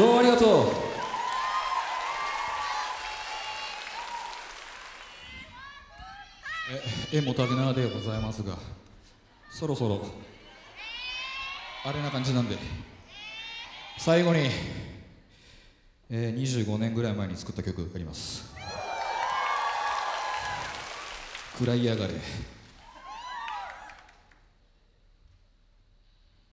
どうもありがとう。えもたけなでございますがそろそろあれな感じなんで最後に、えー、25年ぐらい前に作った曲あります「暗い上がれ」